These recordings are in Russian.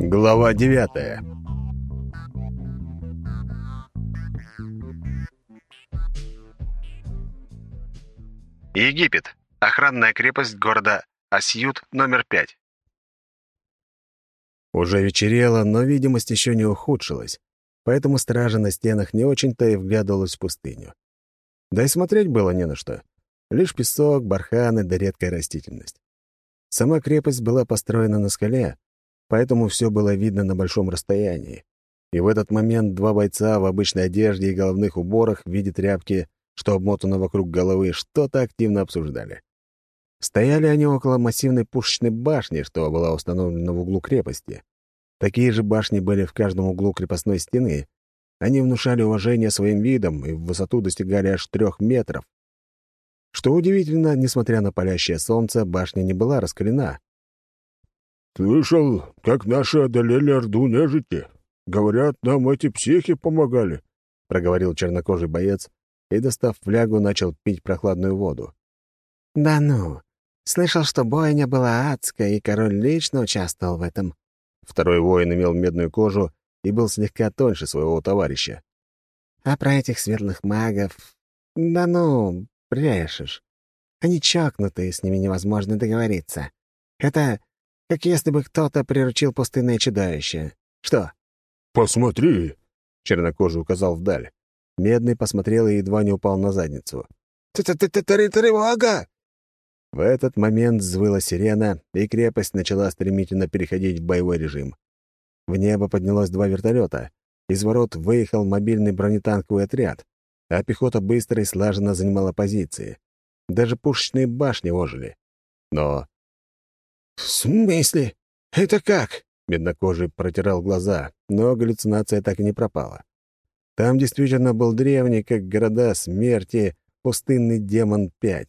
Глава девятая Египет. Охранная крепость города Асьют номер пять. Уже вечерело, но видимость еще не ухудшилась, поэтому стража на стенах не очень-то и вглядывалась в пустыню. Да и смотреть было не на что. Лишь песок, барханы да редкая растительность. Сама крепость была построена на скале, поэтому все было видно на большом расстоянии. И в этот момент два бойца в обычной одежде и головных уборах в виде тряпки, что обмотано вокруг головы, что-то активно обсуждали. Стояли они около массивной пушечной башни, что была установлена в углу крепости. Такие же башни были в каждом углу крепостной стены. Они внушали уважение своим видом и в высоту достигали аж трех метров. Что удивительно, несмотря на палящее солнце, башня не была раскалена. «Слышал, как наши одолели Орду нежити. Говорят, нам эти психи помогали», — проговорил чернокожий боец и, достав флягу, начал пить прохладную воду. «Да ну! Слышал, что бойня была адская, и король лично участвовал в этом». Второй воин имел медную кожу и был слегка тоньше своего товарища. «А про этих светлых магов... Да ну, брешешь. Они чокнутые, с ними невозможно договориться. Это как если бы кто-то приручил пустынное чудовище. Что?» «Посмотри!» — чернокожий указал вдаль. Медный посмотрел и едва не упал на задницу. «Тревога!» В этот момент взвыла сирена, и крепость начала стремительно переходить в боевой режим. В небо поднялось два вертолета. Из ворот выехал мобильный бронетанковый отряд, а пехота быстро и слаженно занимала позиции. Даже пушечные башни ожили. Но... «В смысле? Это как?» Меднокожий протирал глаза, но галлюцинация так и не пропала. Там действительно был древний, как города смерти, пустынный демон-5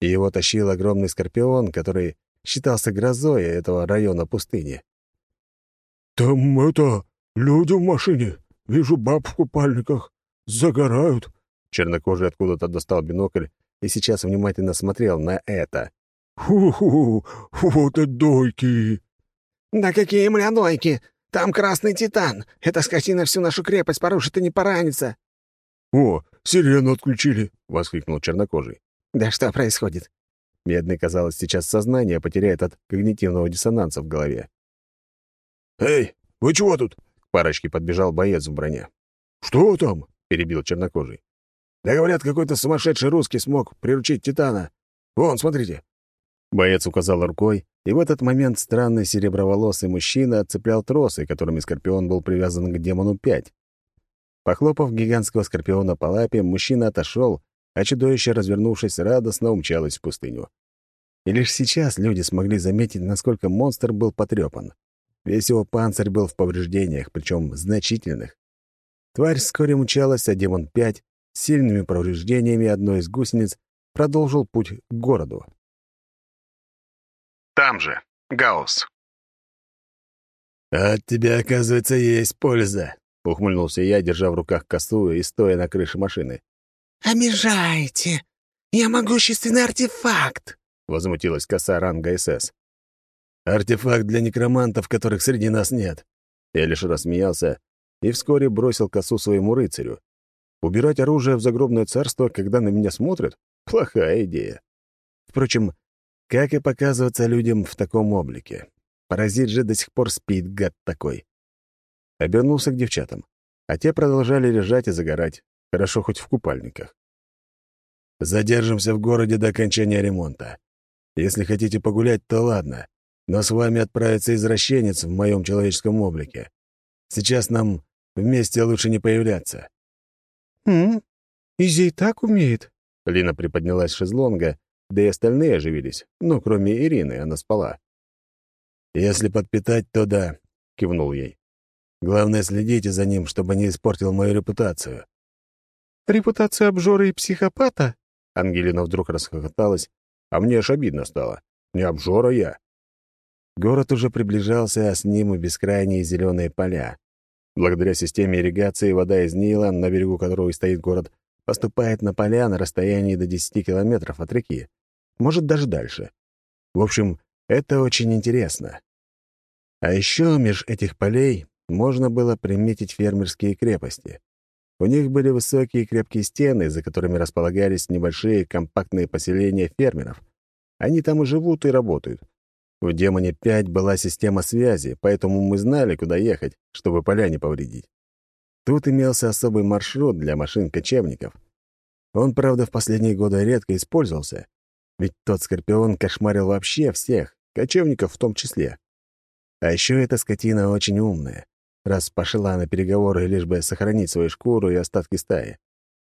и его тащил огромный скорпион, который считался грозой этого района пустыни. «Там это... люди в машине. Вижу баб в купальниках. Загорают». Чернокожий откуда-то достал бинокль и сейчас внимательно смотрел на это. «Фу-фу, вот и дойки!» «Да какие мля дойки! Там красный титан! Эта скотина всю нашу крепость порушит и не поранится!» «О, сирену отключили!» — воскликнул чернокожий. «Да что происходит?» Медный, казалось, сейчас сознание потеряет от когнитивного диссонанса в голове. «Эй, вы чего тут?» К парочке подбежал боец в броне. «Что там?» — перебил чернокожий. «Да говорят, какой-то сумасшедший русский смог приручить Титана. Вон, смотрите». Боец указал рукой, и в этот момент странный сереброволосый мужчина отцеплял тросы, которыми Скорпион был привязан к демону 5. Похлопав гигантского Скорпиона по лапе, мужчина отошел а чудовище, развернувшись, радостно умчалось в пустыню. И лишь сейчас люди смогли заметить, насколько монстр был потрепан. Весь его панцирь был в повреждениях, причем значительных. Тварь вскоре мчалась, а демон-5 с сильными повреждениями одной из гусениц продолжил путь к городу. Там же, Гаус. «От тебя, оказывается, есть польза», — ухмыльнулся я, держа в руках косу и стоя на крыше машины. «Обижаете! Я могущественный артефакт!» — возмутилась коса ранга СС. «Артефакт для некромантов, которых среди нас нет». Я лишь рассмеялся и вскоре бросил косу своему рыцарю. Убирать оружие в загробное царство, когда на меня смотрят — плохая идея. Впрочем, как и показываться людям в таком облике. Паразит же до сих пор спит, гад такой. Обернулся к девчатам, а те продолжали лежать и загорать, Хорошо хоть в купальниках. Задержимся в городе до окончания ремонта. Если хотите погулять, то ладно. Но с вами отправится извращенец в моем человеческом облике. Сейчас нам вместе лучше не появляться». «М? Изи так умеет?» Лина приподнялась с шезлонга, да и остальные оживились. Ну, кроме Ирины, она спала. «Если подпитать, то да», — кивнул ей. «Главное, следите за ним, чтобы не испортил мою репутацию. Репутация обжора и психопата?» Ангелина вдруг расхохоталась, а мне аж обидно стало. Не обжора я. Город уже приближался, а с ним и бескрайние зеленые поля. Благодаря системе ирригации вода из Нила, на берегу которого стоит город, поступает на поля на расстоянии до 10 километров от реки. Может, даже дальше. В общем, это очень интересно. А еще меж этих полей можно было приметить фермерские крепости. У них были высокие крепкие стены, за которыми располагались небольшие компактные поселения фермеров. Они там и живут, и работают. В «Демоне-5» была система связи, поэтому мы знали, куда ехать, чтобы поля не повредить. Тут имелся особый маршрут для машин-кочевников. Он, правда, в последние годы редко использовался, ведь тот «Скорпион» кошмарил вообще всех, кочевников в том числе. А еще эта скотина очень умная раз пошла на переговоры, лишь бы сохранить свою шкуру и остатки стаи.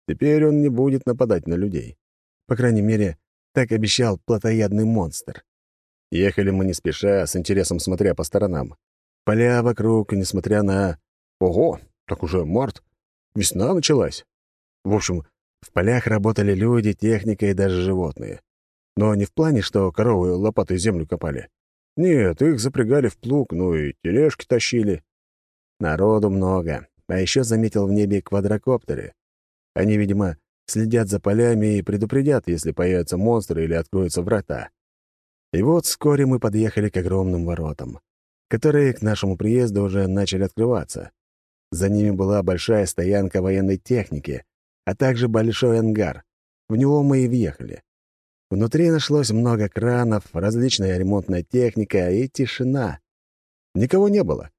Теперь он не будет нападать на людей. По крайней мере, так обещал плотоядный монстр. Ехали мы не спеша, с интересом смотря по сторонам. Поля вокруг, несмотря на... Ого, так уже март. Весна началась. В общем, в полях работали люди, техника и даже животные. Но не в плане, что коровы лопатой землю копали. Нет, их запрягали в плуг, ну и тележки тащили. Народу много, а еще заметил в небе квадрокоптеры. Они, видимо, следят за полями и предупредят, если появятся монстры или откроются врата. И вот вскоре мы подъехали к огромным воротам, которые к нашему приезду уже начали открываться. За ними была большая стоянка военной техники, а также большой ангар. В него мы и въехали. Внутри нашлось много кранов, различная ремонтная техника и тишина. Никого не было.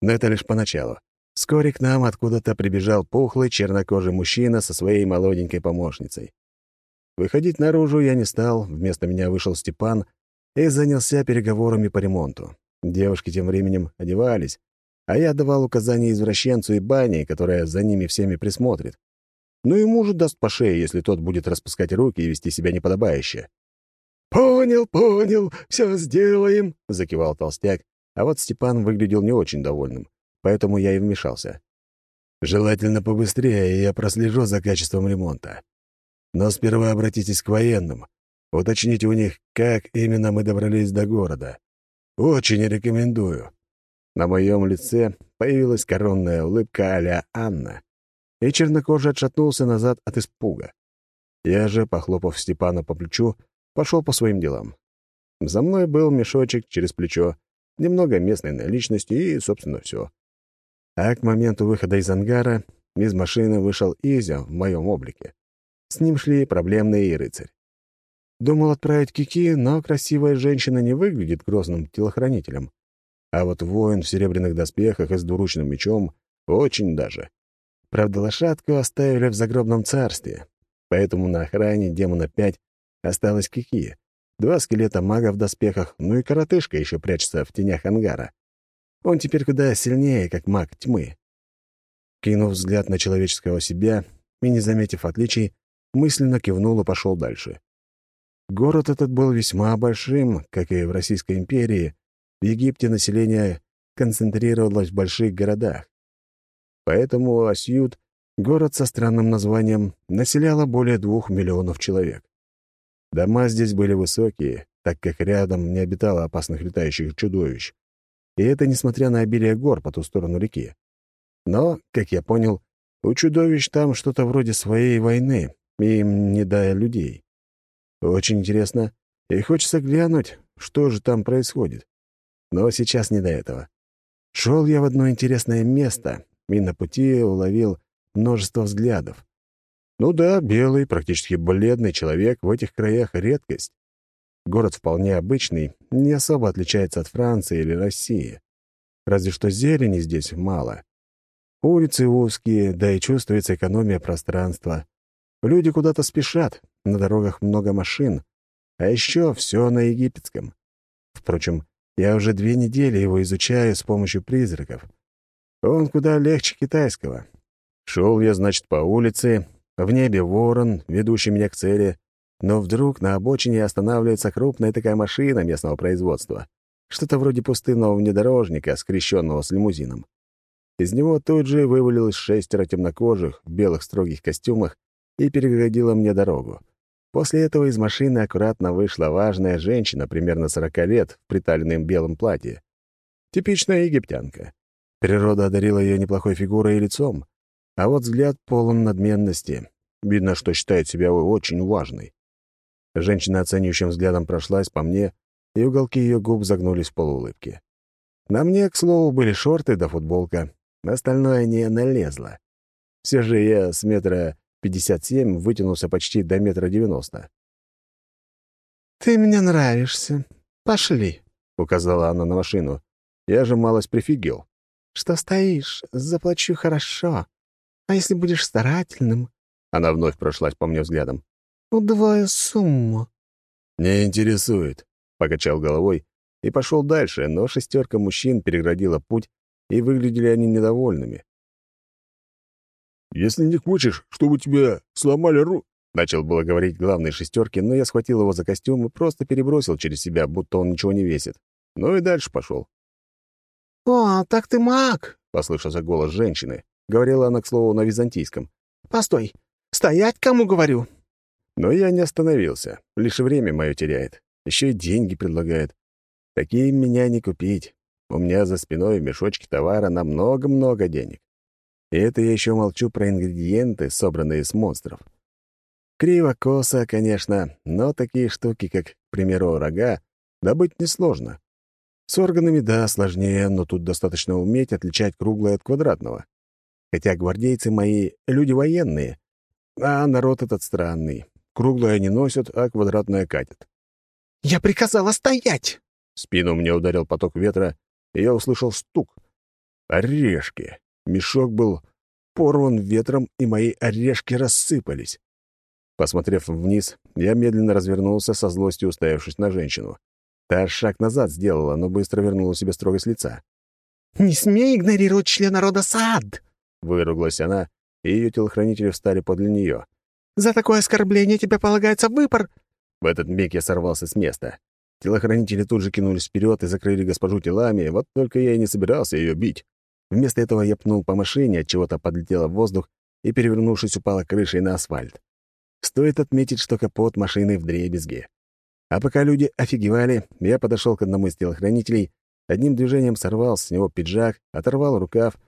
Но это лишь поначалу. Вскоре к нам откуда-то прибежал пухлый чернокожий мужчина со своей молоденькой помощницей. Выходить наружу я не стал, вместо меня вышел Степан и занялся переговорами по ремонту. Девушки тем временем одевались, а я давал указания извращенцу и бане, которая за ними всеми присмотрит. Ну и мужу даст по шее, если тот будет распускать руки и вести себя неподобающе. «Понял, понял, все сделаем», — закивал толстяк, а вот Степан выглядел не очень довольным, поэтому я и вмешался. «Желательно побыстрее, и я прослежу за качеством ремонта. Но сперва обратитесь к военным. Уточните у них, как именно мы добрались до города. Очень рекомендую». На моем лице появилась коронная улыбка а Анна, и чернокожий отшатнулся назад от испуга. Я же, похлопав Степана по плечу, пошел по своим делам. За мной был мешочек через плечо, немного местной наличности и, собственно, все. А к моменту выхода из ангара из машины вышел Изя в моем облике. С ним шли проблемные и рыцарь. Думал отправить Кики, но красивая женщина не выглядит грозным телохранителем. А вот воин в серебряных доспехах и с двуручным мечом очень даже. Правда, лошадку оставили в загробном царстве, поэтому на охране демона 5 осталась Кики, Два скелета мага в доспехах, ну и коротышка еще прячется в тенях ангара. Он теперь куда сильнее, как маг тьмы. Кинув взгляд на человеческого себя и не заметив отличий, мысленно кивнул и пошел дальше. Город этот был весьма большим, как и в Российской империи. В Египте население концентрировалось в больших городах. Поэтому Асьют, город со странным названием, населяло более двух миллионов человек. Дома здесь были высокие, так как рядом не обитало опасных летающих чудовищ. И это несмотря на обилие гор по ту сторону реки. Но, как я понял, у чудовищ там что-то вроде своей войны, им не до людей. Очень интересно, и хочется глянуть, что же там происходит. Но сейчас не до этого. Шел я в одно интересное место, и на пути уловил множество взглядов. Ну да, белый, практически бледный человек в этих краях — редкость. Город вполне обычный, не особо отличается от Франции или России. Разве что зелени здесь мало. Улицы узкие, да и чувствуется экономия пространства. Люди куда-то спешат, на дорогах много машин. А еще все на египетском. Впрочем, я уже две недели его изучаю с помощью призраков. Он куда легче китайского. Шел я, значит, по улице, в небе ворон, ведущий меня к цели, но вдруг на обочине останавливается крупная такая машина местного производства. Что-то вроде пустынного внедорожника, скрещенного с лимузином. Из него тут же вывалилось шестеро темнокожих в белых строгих костюмах и перегородила мне дорогу. После этого из машины аккуратно вышла важная женщина примерно сорока лет в приталенном белом платье. Типичная египтянка. Природа одарила ее неплохой фигурой и лицом, а вот взгляд полон надменности. Видно, что считает себя очень важной. Женщина оценивающим взглядом прошлась по мне, и уголки ее губ загнулись в полуулыбке. На мне, к слову, были шорты да футболка. Остальное не налезло. Все же я с метра пятьдесят семь вытянулся почти до метра девяносто. «Ты мне нравишься. Пошли», — указала она на машину. Я же малость прифигел. «Что стоишь? Заплачу хорошо. А если будешь старательным?» Она вновь прошлась по мне взглядом. «Удвою сумму». «Не интересует», — покачал головой и пошел дальше, но шестерка мужчин переградила путь, и выглядели они недовольными. «Если не хочешь, чтобы тебя сломали ру...» Начал было говорить главной шестерки, но я схватил его за костюм и просто перебросил через себя, будто он ничего не весит. Ну и дальше пошел. «О, так ты маг!» — послышался голос женщины. Говорила она, к слову, на византийском. «Постой! Стоять, кому говорю!» Но я не остановился. Лишь время мое теряет. Еще и деньги предлагает. Такие меня не купить. У меня за спиной в мешочке товара на много-много денег. И это я еще молчу про ингредиенты, собранные с монстров. Криво-косо, конечно, но такие штуки, как, к примеру, рога, добыть несложно. С органами, да, сложнее, но тут достаточно уметь отличать круглое от квадратного. Хотя гвардейцы мои — люди военные, а народ этот странный. Круглое они носят, а квадратное катят. «Я приказала стоять!» В спину мне ударил поток ветра, и я услышал стук. Орешки. Мешок был порван ветром, и мои орешки рассыпались. Посмотрев вниз, я медленно развернулся со злостью, уставившись на женщину. Та шаг назад сделала, но быстро вернула себе строгость лица. «Не смей игнорировать члена рода Саад!» Выругалась она, и ее телохранители встали подле нее. «За такое оскорбление тебе полагается выпор!» В этот миг я сорвался с места. Телохранители тут же кинулись вперед и закрыли госпожу телами, вот только я и не собирался ее бить. Вместо этого я пнул по машине, от чего-то подлетела в воздух и, перевернувшись, упала крышей на асфальт. Стоит отметить, что капот машины в дребезге. А пока люди офигевали, я подошел к одному из телохранителей, одним движением сорвал с него пиджак, оторвал рукав,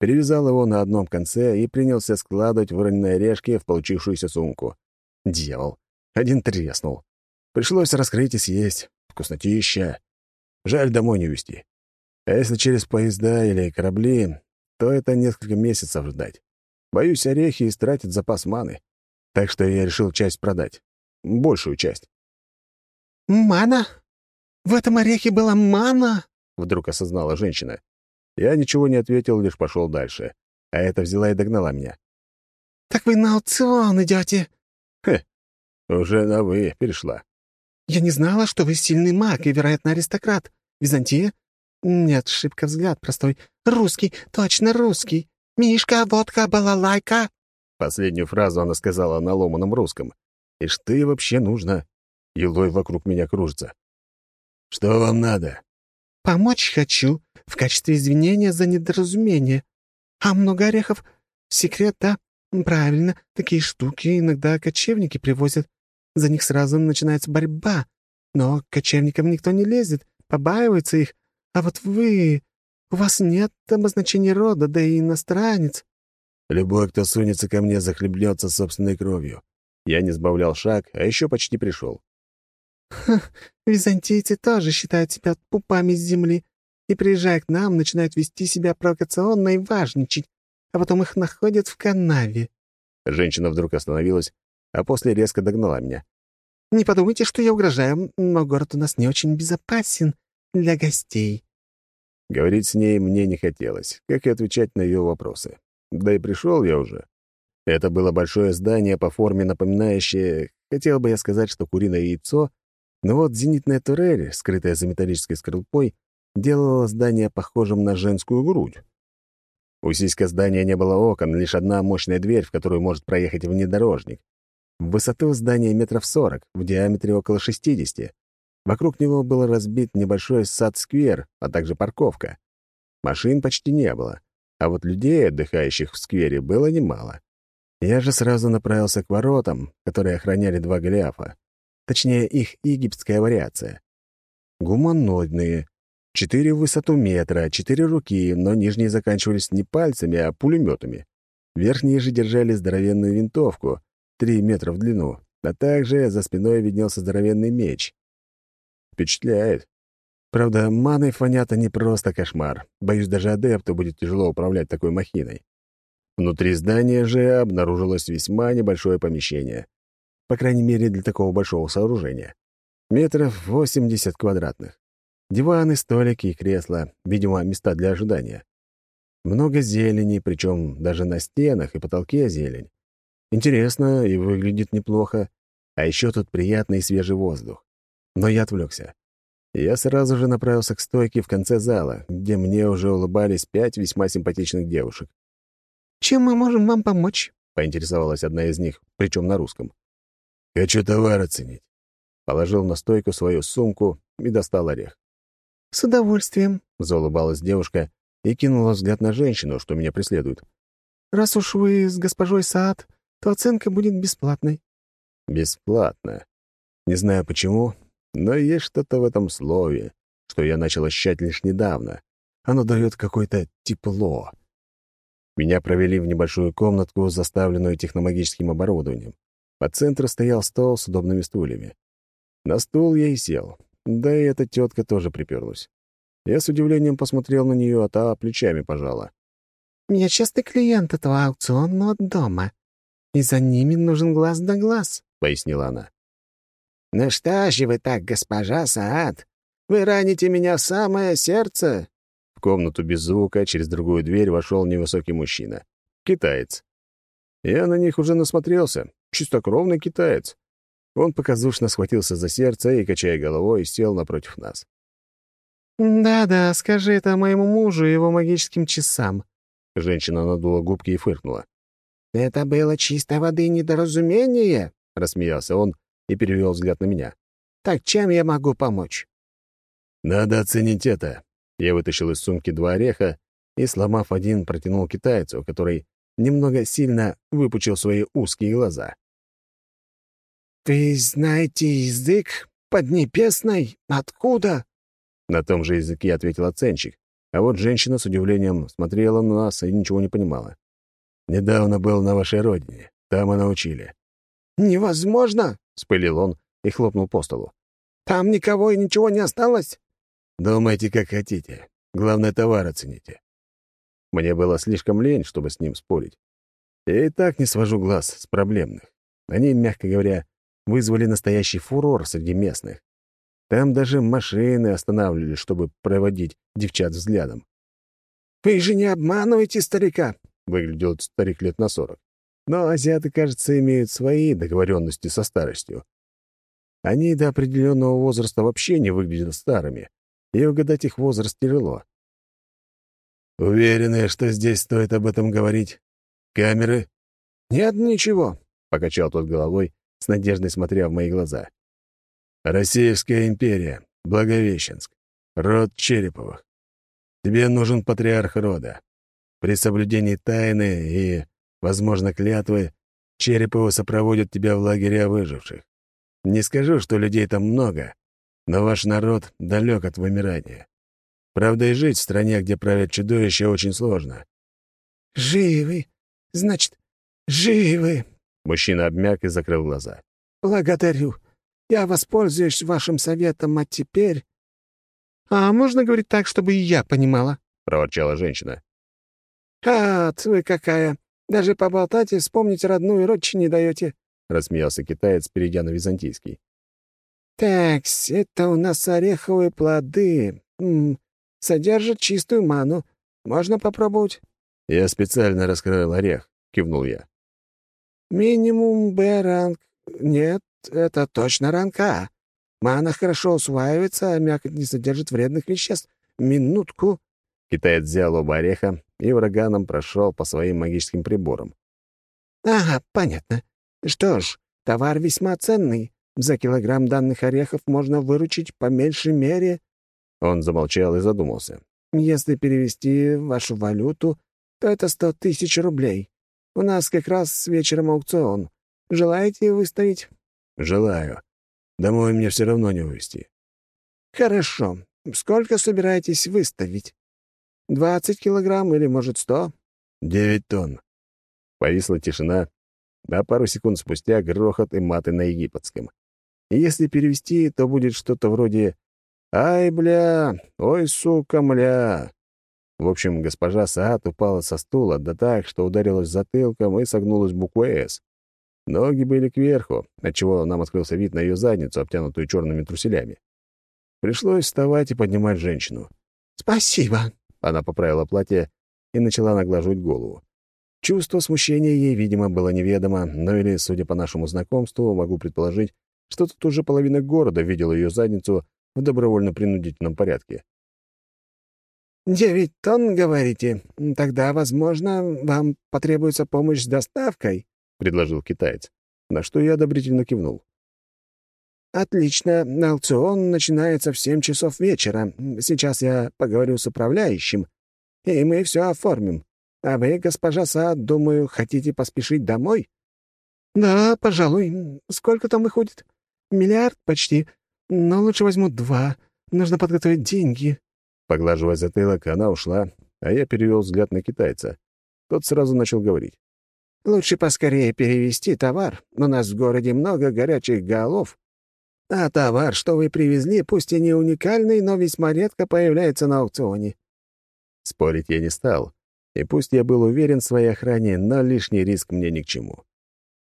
перевязал его на одном конце и принялся складывать выроненные орешки в получившуюся сумку. Дьявол. Один треснул. Пришлось раскрыть и съесть. Вкуснотища. Жаль домой не везти. А если через поезда или корабли, то это несколько месяцев ждать. Боюсь, орехи истратят запас маны. Так что я решил часть продать. Большую часть. «Мана? В этом орехе была мана?» — вдруг осознала женщина. Я ничего не ответил, лишь пошел дальше. А эта взяла и догнала меня. «Так вы на аукцион идете?» «Хе, уже на «вы» перешла». «Я не знала, что вы сильный маг и, вероятно, аристократ. Византия? Нет, шибко взгляд простой. Русский, точно русский. Мишка, водка, балалайка». Последнюю фразу она сказала на ломаном русском. «И что ей вообще нужно?» Елой вокруг меня кружится. «Что вам надо?» «Помочь хочу, в качестве извинения за недоразумение. А много орехов? Секрет, да? Правильно, такие штуки иногда кочевники привозят. За них сразу начинается борьба. Но к кочевникам никто не лезет, побаивается их. А вот вы... У вас нет обозначения рода, да и иностранец. Любой, кто сунется ко мне, захлебнется собственной кровью. Я не сбавлял шаг, а еще почти пришел. Ха, византийцы тоже считают себя пупами с земли и, приезжая к нам, начинают вести себя провокационно и важничать, а потом их находят в канаве». Женщина вдруг остановилась, а после резко догнала меня. «Не подумайте, что я угрожаю, но город у нас не очень безопасен для гостей». Говорить с ней мне не хотелось, как и отвечать на ее вопросы. Да и пришел я уже. Это было большое здание по форме напоминающее, хотел бы я сказать, что куриное яйцо, но вот зенитная турель, скрытая за металлической скорлупой, делала здание похожим на женскую грудь. У сиська здания не было окон, лишь одна мощная дверь, в которую может проехать внедорожник. В высоту здания метров сорок, в диаметре около шестидесяти. Вокруг него был разбит небольшой сад-сквер, а также парковка. Машин почти не было. А вот людей, отдыхающих в сквере, было немало. Я же сразу направился к воротам, которые охраняли два Голиафа. Точнее, их египетская вариация. Гуманоидные. Четыре в высоту метра, четыре руки, но нижние заканчивались не пальцами, а пулеметами. Верхние же держали здоровенную винтовку, три метра в длину, а также за спиной виднелся здоровенный меч. Впечатляет. Правда, маной фонята не просто кошмар. Боюсь, даже адепту будет тяжело управлять такой махиной. Внутри здания же обнаружилось весьма небольшое помещение. По крайней мере, для такого большого сооружения. Метров 80 квадратных. Диваны, столики и кресла, видимо, места для ожидания. Много зелени, причем даже на стенах и потолке зелень. Интересно и выглядит неплохо. А еще тут приятный свежий воздух. Но я отвлекся. Я сразу же направился к стойке в конце зала, где мне уже улыбались пять весьма симпатичных девушек. «Чем мы можем вам помочь?» — поинтересовалась одна из них, причем на русском. «Хочу товар оценить». Положил на стойку свою сумку и достал орех. «С удовольствием», — заулыбалась девушка и кинула взгляд на женщину, что меня преследует. «Раз уж вы с госпожой Саад, то оценка будет бесплатной». «Бесплатно. Не знаю почему, но есть что-то в этом слове, что я начал ощущать лишь недавно. Оно дает какое-то тепло. Меня провели в небольшую комнатку, заставленную техномагическим оборудованием. По центру стоял стол с удобными стульями. На стул я и сел. Да и эта тетка тоже приперлась. Я с удивлением посмотрел на нее, а та плечами пожала. «Я частый клиент этого аукционного дома, и за ними нужен глаз да глаз», — пояснила она. «Ну что же вы так, госпожа Саад? Вы раните меня в самое сердце!» В комнату без звука через другую дверь вошел невысокий мужчина. Китаец. Я на них уже насмотрелся. Чистокровный китаец. Он показушно схватился за сердце и, качая головой, сел напротив нас. «Да-да, скажи это моему мужу и его магическим часам». Женщина надула губки и фыркнула. «Это было чистой воды недоразумение», — рассмеялся он и перевел взгляд на меня. «Так чем я могу помочь?» «Надо оценить это». Я вытащил из сумки два ореха и, сломав один, протянул китайцу, который немного сильно выпучил свои узкие глаза. «Вы знаете язык поднебесный? Откуда?» На том же языке ответил оценщик, а вот женщина с удивлением смотрела на нас и ничего не понимала. «Недавно был на вашей родине. Там и научили». «Невозможно!» — спылил он и хлопнул по столу. «Там никого и ничего не осталось?» «Думайте, как хотите. Главное, товар оцените». Мне было слишком лень, чтобы с ним спорить. Я и так не свожу глаз с проблемных. Они, мягко говоря, вызвали настоящий фурор среди местных. Там даже машины останавливали, чтобы проводить девчат взглядом. «Вы же не обманываете старика!» — выглядел старик лет на сорок. Но азиаты, кажется, имеют свои договоренности со старостью. Они до определенного возраста вообще не выглядят старыми, и угадать их возраст тяжело. «Уверены, что здесь стоит об этом говорить? Камеры?» «Нет, ничего», — покачал тот головой, с надеждой смотря в мои глаза. «Российская империя, Благовещенск, род Череповых. Тебе нужен патриарх рода. При соблюдении тайны и, возможно, клятвы Череповы сопроводят тебя в лагеря выживших. Не скажу, что людей там много, но ваш народ далек от вымирания. Правда, и жить в стране, где правят чудовища, очень сложно». «Живы? Значит, живы?» Мужчина обмяк и закрыл глаза. «Благодарю. Я воспользуюсь вашим советом, а теперь...» «А можно говорить так, чтобы и я понимала?» — проворчала женщина. «А, вы какая! Даже поболтать и вспомнить родную рочь не даете!» — рассмеялся китаец, перейдя на византийский. Так, это у нас ореховые плоды. М -м, содержат чистую ману. Можно попробовать?» «Я специально раскрыл орех», — кивнул я. «Минимум Б-ранг. Нет, это точно ранг А. Мана хорошо усваивается, а мякоть не содержит вредных веществ. Минутку». Китаец взял оба ореха и ураганом прошел по своим магическим приборам. «Ага, понятно. Что ж, товар весьма ценный. За килограмм данных орехов можно выручить по меньшей мере...» Он замолчал и задумался. «Если перевести вашу валюту, то это сто тысяч рублей. У нас как раз вечером аукцион. Желаете выставить?» «Желаю. Домой мне все равно не вывести». «Хорошо. Сколько собираетесь выставить? Двадцать килограмм или, может, сто?» «Девять тонн». Повисла тишина, а пару секунд спустя грохот и маты на египетском. Если перевести, то будет что-то вроде Ай, бля, ой, сука, мля. В общем, госпожа Саат упала со стула, да так, что ударилась затылком и согнулась буквой «С». Ноги были кверху, отчего нам открылся вид на ее задницу, обтянутую черными труселями. Пришлось вставать и поднимать женщину. «Спасибо!» — она поправила платье и начала наглаживать голову. Чувство смущения ей, видимо, было неведомо, но или, судя по нашему знакомству, могу предположить, что тут уже половина города видела ее задницу в добровольно-принудительном порядке. «Девять тонн, говорите? Тогда, возможно, вам потребуется помощь с доставкой?» — предложил китаец, на что я одобрительно кивнул. «Отлично. Аукцион начинается в семь часов вечера. Сейчас я поговорю с управляющим, и мы все оформим. А вы, госпожа Саад, думаю, хотите поспешить домой?» «Да, пожалуй. Сколько там выходит?» «Миллиард почти. Но лучше возьму два. Нужно подготовить деньги». Поглаживая затылок, она ушла, а я перевел взгляд на китайца. Тот сразу начал говорить. «Лучше поскорее перевести товар. У нас в городе много горячих голов. А товар, что вы привезли, пусть и не уникальный, но весьма редко появляется на аукционе». Спорить я не стал. И пусть я был уверен в своей охране, но лишний риск мне ни к чему.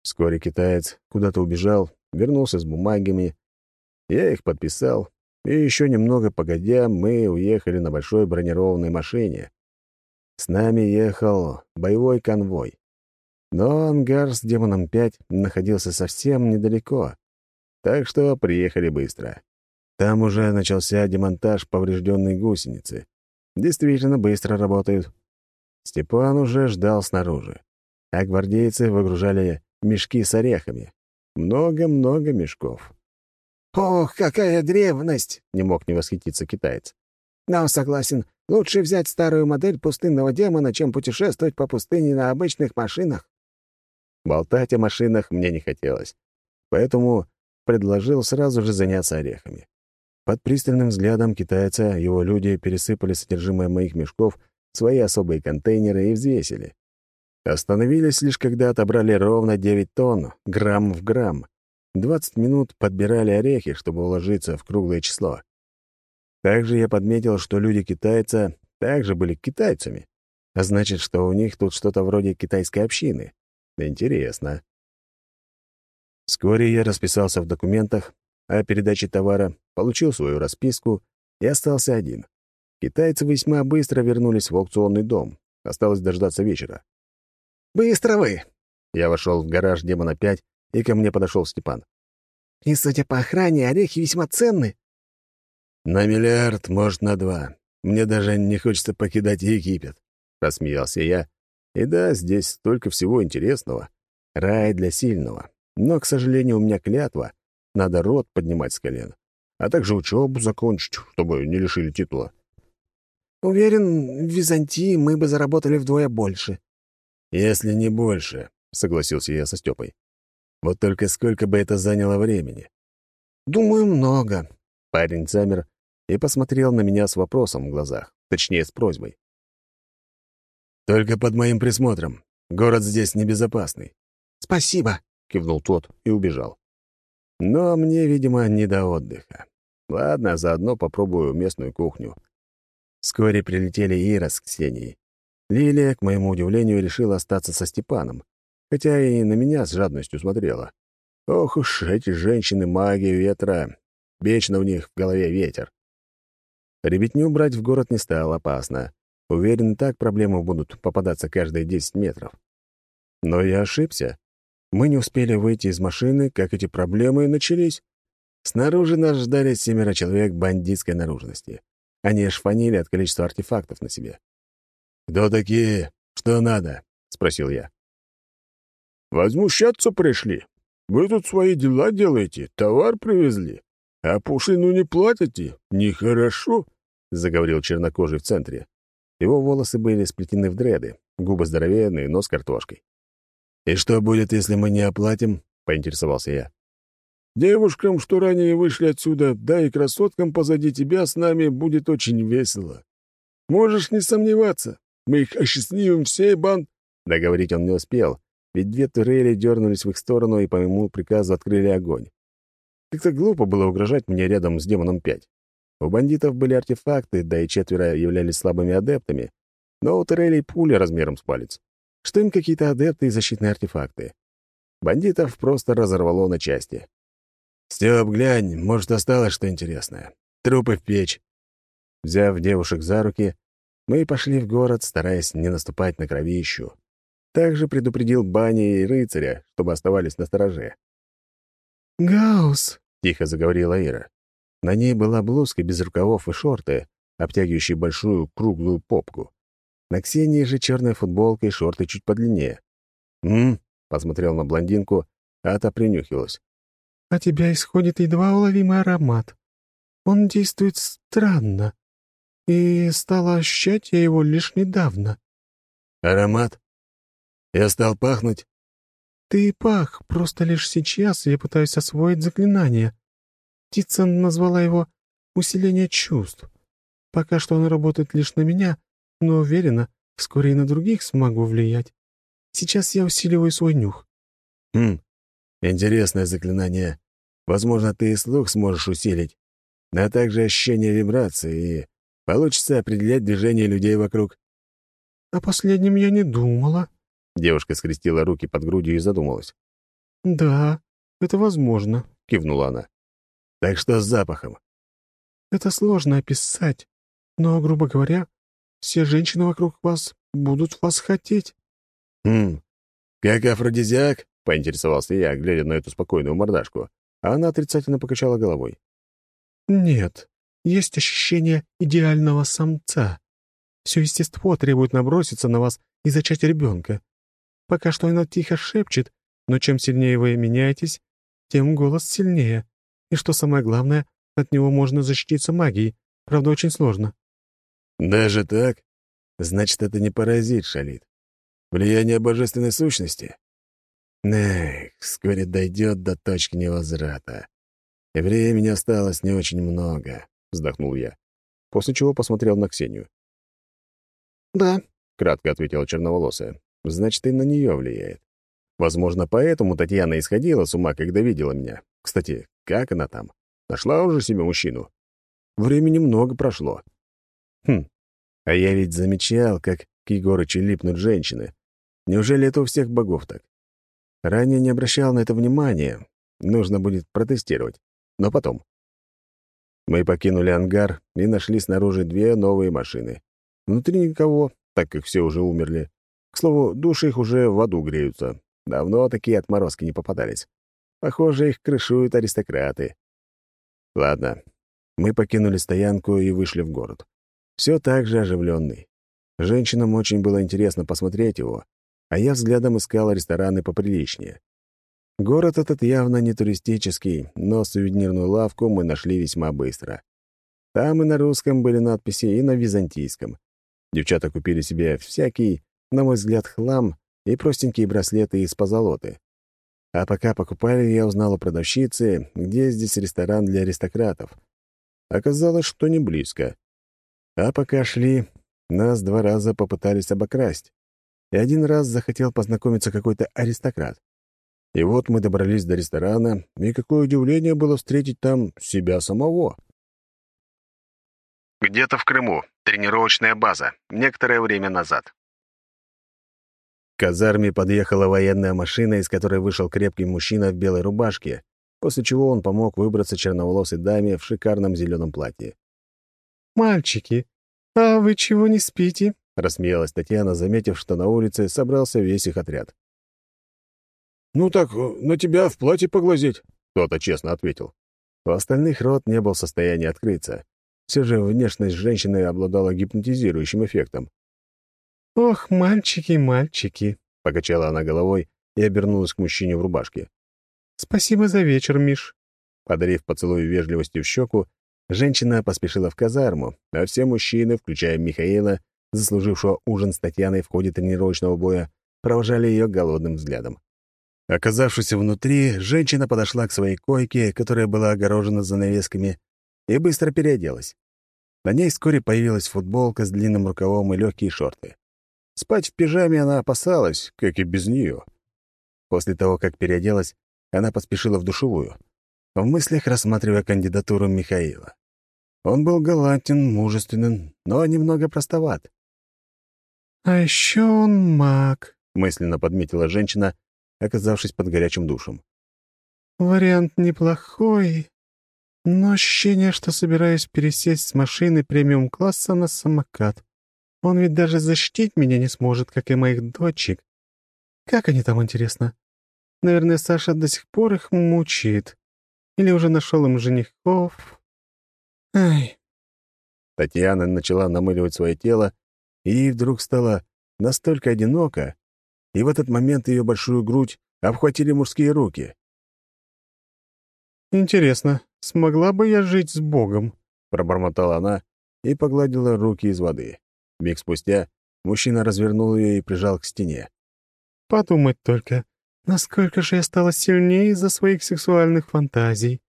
Вскоре китаец куда-то убежал, вернулся с бумагами. Я их подписал, и еще немного погодя, мы уехали на большой бронированной машине. С нами ехал боевой конвой. Но ангар с демоном 5 находился совсем недалеко, так что приехали быстро. Там уже начался демонтаж поврежденной гусеницы. Действительно быстро работают. Степан уже ждал снаружи, а гвардейцы выгружали мешки с орехами. Много-много мешков. «Ох, какая древность!» — не мог не восхититься китаец. «Но согласен, лучше взять старую модель пустынного демона, чем путешествовать по пустыне на обычных машинах». Болтать о машинах мне не хотелось, поэтому предложил сразу же заняться орехами. Под пристальным взглядом китайца его люди пересыпали содержимое моих мешков в свои особые контейнеры и взвесили. Остановились лишь когда отобрали ровно 9 тонн, грамм в грамм, 20 минут подбирали орехи, чтобы уложиться в круглое число. Также я подметил, что люди китайца также были китайцами, а значит, что у них тут что-то вроде китайской общины. Интересно. Вскоре я расписался в документах о передаче товара, получил свою расписку и остался один. Китайцы весьма быстро вернулись в аукционный дом. Осталось дождаться вечера. «Быстро вы!» Я вошел в гараж демона 5 и ко мне подошел Степан. «И, судя по охране, орехи весьма ценны». «На миллиард, может, на два. Мне даже не хочется покидать Египет», — рассмеялся я. «И да, здесь столько всего интересного. Рай для сильного. Но, к сожалению, у меня клятва. Надо рот поднимать с колен. А также учебу закончить, чтобы не лишили титула». «Уверен, в Византии мы бы заработали вдвое больше». «Если не больше», — согласился я со Степой. Вот только сколько бы это заняло времени? Думаю, много. Парень замер и посмотрел на меня с вопросом в глазах, точнее, с просьбой. Только под моим присмотром. Город здесь небезопасный. Спасибо, кивнул тот и убежал. Но мне, видимо, не до отдыха. Ладно, заодно попробую местную кухню. Вскоре прилетели Ира с Ксенией. Лилия, к моему удивлению, решила остаться со Степаном хотя и на меня с жадностью смотрела. Ох уж эти женщины магию ветра. Вечно у них в голове ветер. Ребятню брать в город не стало опасно. Уверен, так проблемы будут попадаться каждые 10 метров. Но я ошибся. Мы не успели выйти из машины, как эти проблемы начались. Снаружи нас ждали семеро человек бандитской наружности. Они аж от количества артефактов на себе. «Кто такие? Что надо?» — спросил я. Возмущаться пришли. Вы тут свои дела делаете, товар привезли, а пошлину не платите. Нехорошо, — заговорил чернокожий в центре. Его волосы были сплетены в дреды, губы здоровенные, нос картошкой. «И что будет, если мы не оплатим?» — поинтересовался я. «Девушкам, что ранее вышли отсюда, да и красоткам позади тебя с нами будет очень весело. Можешь не сомневаться, мы их осчастливим всей банд...» Договорить он не успел, ведь две турели дернулись в их сторону и по моему приказу открыли огонь. Как-то глупо было угрожать мне рядом с демоном 5. У бандитов были артефакты, да и четверо являлись слабыми адептами, но у турелей пуля размером с палец. Что им какие-то адепты и защитные артефакты? Бандитов просто разорвало на части. «Стёп, глянь, может, осталось что интересное. Трупы в печь». Взяв девушек за руки, мы пошли в город, стараясь не наступать на кровищу. Также предупредил Бани и рыцаря, чтобы оставались на стороже. «Гаус!» — тихо заговорила Ира. На ней была блузка без рукавов и шорты, обтягивающие большую круглую попку. На Ксении же черная футболка и шорты чуть подлиннее. «М?» — посмотрел на блондинку, а та принюхивалась. «От тебя исходит едва уловимый аромат. Он действует странно, и стала ощущать я его лишь недавно». «Аромат? Я стал пахнуть?» «Ты пах, просто лишь сейчас я пытаюсь освоить заклинание. Птица назвала его «усиление чувств». Пока что оно работает лишь на меня, но уверена, вскоре и на других смогу влиять. Сейчас я усиливаю свой нюх». «Хм, интересное заклинание. Возможно, ты и слух сможешь усилить, а также ощущение вибрации, и получится определять движение людей вокруг». «О последнем я не думала», Девушка скрестила руки под грудью и задумалась. «Да, это возможно», — кивнула она. «Так что с запахом?» «Это сложно описать, но, грубо говоря, все женщины вокруг вас будут вас хотеть». «Хм, как афродизиак?» — поинтересовался я, глядя на эту спокойную мордашку, а она отрицательно покачала головой. «Нет, есть ощущение идеального самца. Все естество требует наброситься на вас и зачать ребенка. Пока что она тихо шепчет, но чем сильнее вы меняетесь, тем голос сильнее. И что самое главное, от него можно защититься магией. Правда, очень сложно». «Даже так? Значит, это не паразит шалит. Влияние божественной сущности?» «Эх, вскоре дойдет до точки невозврата. И времени осталось не очень много», — вздохнул я, после чего посмотрел на Ксению. «Да», — кратко ответила черноволосая значит, и на нее влияет. Возможно, поэтому Татьяна исходила с ума, когда видела меня. Кстати, как она там? Нашла уже себе мужчину? Времени много прошло. Хм, а я ведь замечал, как к Егорычу липнут женщины. Неужели это у всех богов так? Ранее не обращал на это внимания. Нужно будет протестировать. Но потом. Мы покинули ангар и нашли снаружи две новые машины. Внутри никого, так как все уже умерли. К слову, души их уже в аду греются. Давно такие отморозки не попадались. Похоже, их крышуют аристократы. Ладно, мы покинули стоянку и вышли в город. Все так же оживленный. Женщинам очень было интересно посмотреть его, а я взглядом искал рестораны поприличнее. Город этот явно не туристический, но сувенирную лавку мы нашли весьма быстро. Там и на русском были надписи, и на византийском. Девчата купили себе всякий на мой взгляд, хлам и простенькие браслеты из позолоты. А пока покупали, я узнал у продавщицы, где здесь ресторан для аристократов. Оказалось, что не близко. А пока шли, нас два раза попытались обокрасть. И один раз захотел познакомиться какой-то аристократ. И вот мы добрались до ресторана, и какое удивление было встретить там себя самого. Где-то в Крыму. Тренировочная база. Некоторое время назад. К казарме подъехала военная машина, из которой вышел крепкий мужчина в белой рубашке, после чего он помог выбраться черноволосой даме в шикарном зеленом платье. «Мальчики, а вы чего не спите?» — рассмеялась Татьяна, заметив, что на улице собрался весь их отряд. «Ну так, на тебя в платье поглазеть», — кто-то честно ответил. У остальных рот не был в состоянии открыться. Все же внешность женщины обладала гипнотизирующим эффектом. «Ох, мальчики, мальчики!» — покачала она головой и обернулась к мужчине в рубашке. «Спасибо за вечер, Миш». Подарив поцелуй вежливости в щеку, женщина поспешила в казарму, а все мужчины, включая Михаила, заслужившего ужин с Татьяной в ходе тренировочного боя, провожали ее голодным взглядом. Оказавшись внутри, женщина подошла к своей койке, которая была огорожена занавесками, и быстро переоделась. На ней вскоре появилась футболка с длинным рукавом и легкие шорты. Спать в пижаме она опасалась, как и без нее. После того, как переоделась, она поспешила в душевую, в мыслях рассматривая кандидатуру Михаила. Он был галантен, мужественен, но немного простоват. «А еще он маг», — мысленно подметила женщина, оказавшись под горячим душем. «Вариант неплохой, но ощущение, что собираюсь пересесть с машины премиум-класса на самокат. Он ведь даже защитить меня не сможет, как и моих дочек. Как они там, интересно? Наверное, Саша до сих пор их мучает. Или уже нашел им женихов. Ай. Татьяна начала намыливать свое тело, и ей вдруг стало настолько одиноко, и в этот момент ее большую грудь обхватили мужские руки. «Интересно, смогла бы я жить с Богом?» — пробормотала она и погладила руки из воды. Миг спустя мужчина развернул ее и прижал к стене. «Подумать только, насколько же я стала сильнее из-за своих сексуальных фантазий».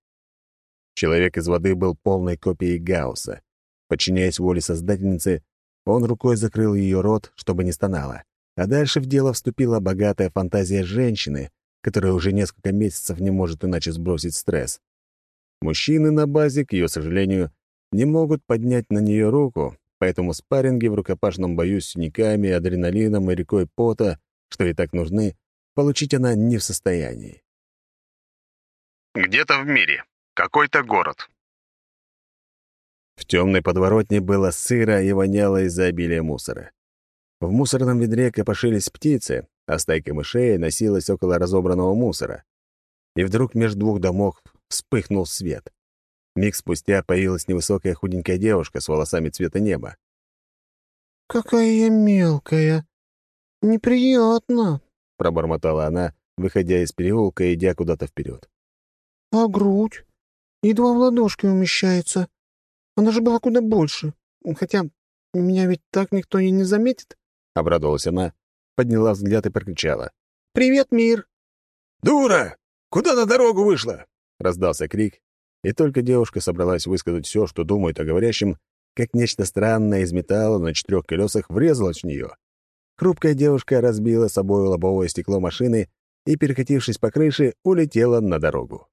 Человек из воды был полной копией Гаусса. Подчиняясь воле Создательницы, он рукой закрыл ее рот, чтобы не стонала. А дальше в дело вступила богатая фантазия женщины, которая уже несколько месяцев не может иначе сбросить стресс. Мужчины на базе, к ее сожалению, не могут поднять на нее руку, поэтому спарринги в рукопашном бою с синяками, адреналином и рекой пота, что и так нужны, получить она не в состоянии. Где-то в мире. Какой-то город. В темной подворотне было сыро и воняло из-за обилия мусора. В мусорном ведре копошились птицы, а стайка мышей носилась около разобранного мусора. И вдруг между двух домов вспыхнул свет. Миг спустя появилась невысокая худенькая девушка с волосами цвета неба. «Какая я мелкая! Неприятно!» — пробормотала она, выходя из переулка и идя куда-то вперед. «А грудь? Едва в ладошке умещается. Она же была куда больше. Хотя меня ведь так никто и не заметит». Обрадовалась она, подняла взгляд и прокричала. «Привет, мир!» «Дура! Куда на дорогу вышла?» — раздался крик, и только девушка собралась высказать все, что думает о говорящем, как нечто странное из металла на четырех колесах врезалось в нее. Хрупкая девушка разбила собой лобовое стекло машины и, перекатившись по крыше, улетела на дорогу.